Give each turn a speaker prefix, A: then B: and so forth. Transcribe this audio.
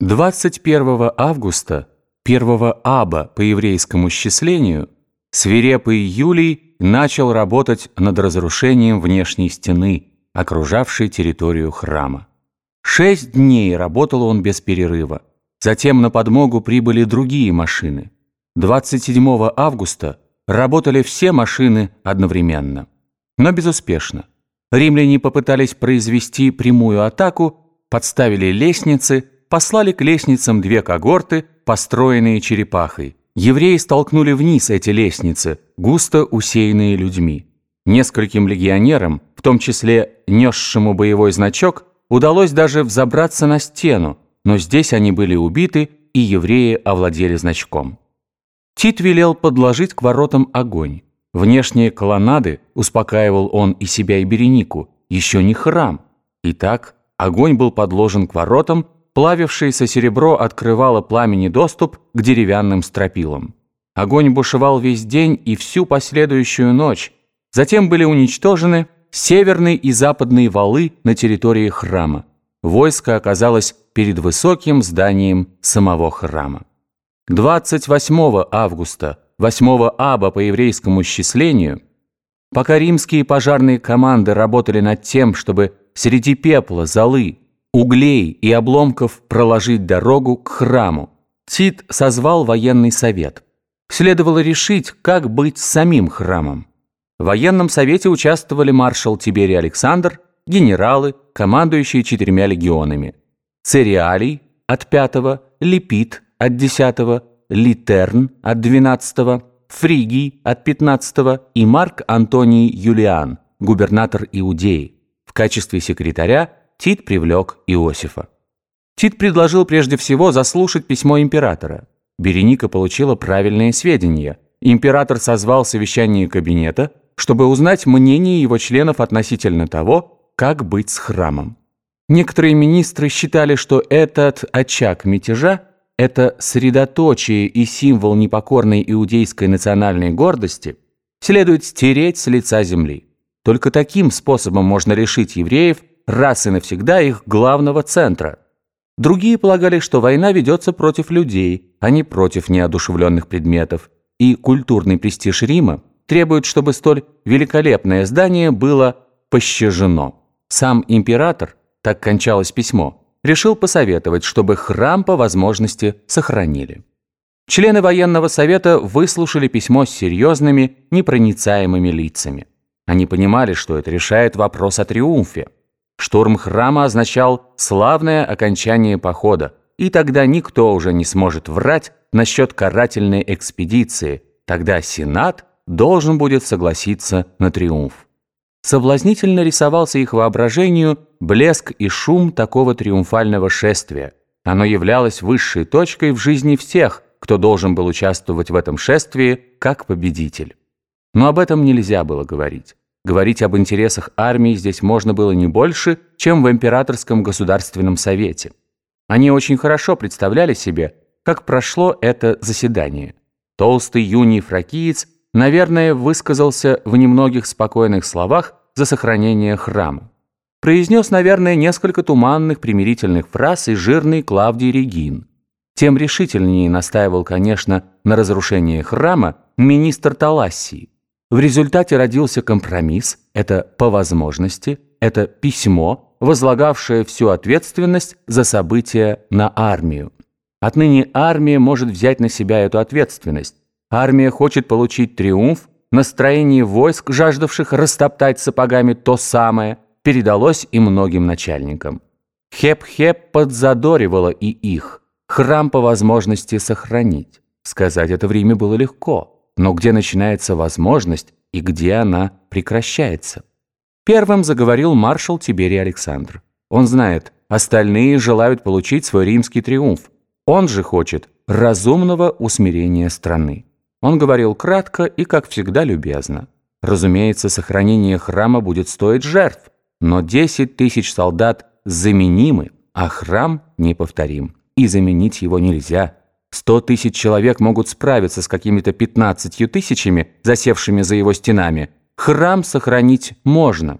A: 21 августа, 1 аба по еврейскому счислению, свирепый Юлий начал работать над разрушением внешней стены, окружавшей территорию храма. Шесть дней работал он без перерыва. Затем на подмогу прибыли другие машины. 27 августа работали все машины одновременно. Но безуспешно. Римляне попытались произвести прямую атаку, подставили лестницы – послали к лестницам две когорты, построенные черепахой. Евреи столкнули вниз эти лестницы, густо усеянные людьми. Нескольким легионерам, в том числе несшему боевой значок, удалось даже взобраться на стену, но здесь они были убиты, и евреи овладели значком. Тит велел подложить к воротам огонь. Внешние колоннады, успокаивал он и себя, и Беренику, еще не храм. Итак, огонь был подложен к воротам, Плавившееся серебро открывало пламени доступ к деревянным стропилам. Огонь бушевал весь день и всю последующую ночь. Затем были уничтожены северные и западные валы на территории храма. Войско оказалось перед высоким зданием самого храма. 28 августа, 8 аба по еврейскому счислению, пока римские пожарные команды работали над тем, чтобы среди пепла, золы, углей и обломков проложить дорогу к храму. Тит созвал военный совет. Следовало решить, как быть с самим храмом. В военном совете участвовали маршал Тиберий Александр, генералы, командующие четырьмя легионами. Цериалий от пятого, Липит от десятого, Литерн от двенадцатого, Фригий от пятнадцатого и Марк Антоний Юлиан, губернатор Иудеи. В качестве секретаря Тит привлек Иосифа. Тит предложил прежде всего заслушать письмо императора. Береника получила правильные сведения. Император созвал совещание кабинета, чтобы узнать мнение его членов относительно того, как быть с храмом. Некоторые министры считали, что этот очаг мятежа – это средоточие и символ непокорной иудейской национальной гордости – следует стереть с лица земли. Только таким способом можно решить евреев – раз и навсегда их главного центра. Другие полагали, что война ведется против людей, а не против неодушевленных предметов, и культурный престиж Рима требует, чтобы столь великолепное здание было пощажено. Сам император, так кончалось письмо, решил посоветовать, чтобы храм по возможности сохранили. Члены военного совета выслушали письмо с серьезными, непроницаемыми лицами. Они понимали, что это решает вопрос о триумфе. Штурм храма означал славное окончание похода, и тогда никто уже не сможет врать насчет карательной экспедиции, тогда Сенат должен будет согласиться на триумф. Соблазнительно рисовался их воображению блеск и шум такого триумфального шествия. Оно являлось высшей точкой в жизни всех, кто должен был участвовать в этом шествии как победитель. Но об этом нельзя было говорить. Говорить об интересах армии здесь можно было не больше, чем в Императорском государственном совете. Они очень хорошо представляли себе, как прошло это заседание. Толстый юний фракиец, наверное, высказался в немногих спокойных словах за сохранение храма. Произнес, наверное, несколько туманных примирительных фраз и жирный Клавдий Регин. Тем решительнее настаивал, конечно, на разрушении храма министр Талассии. В результате родился компромисс, это по возможности, это письмо, возлагавшее всю ответственность за события на армию. Отныне армия может взять на себя эту ответственность. Армия хочет получить триумф, настроение войск, жаждавших растоптать сапогами то самое, передалось и многим начальникам. Хеп-хеп подзадоривала и их. Храм по возможности сохранить. Сказать это в Риме было легко. Но где начинается возможность и где она прекращается? Первым заговорил маршал Тиберий Александр. Он знает, остальные желают получить свой римский триумф. Он же хочет разумного усмирения страны. Он говорил кратко и, как всегда, любезно. Разумеется, сохранение храма будет стоить жертв, но 10 тысяч солдат заменимы, а храм неповторим, и заменить его нельзя. Сто тысяч человек могут справиться с какими-то пятнадцатью тысячами, засевшими за его стенами. Храм сохранить можно.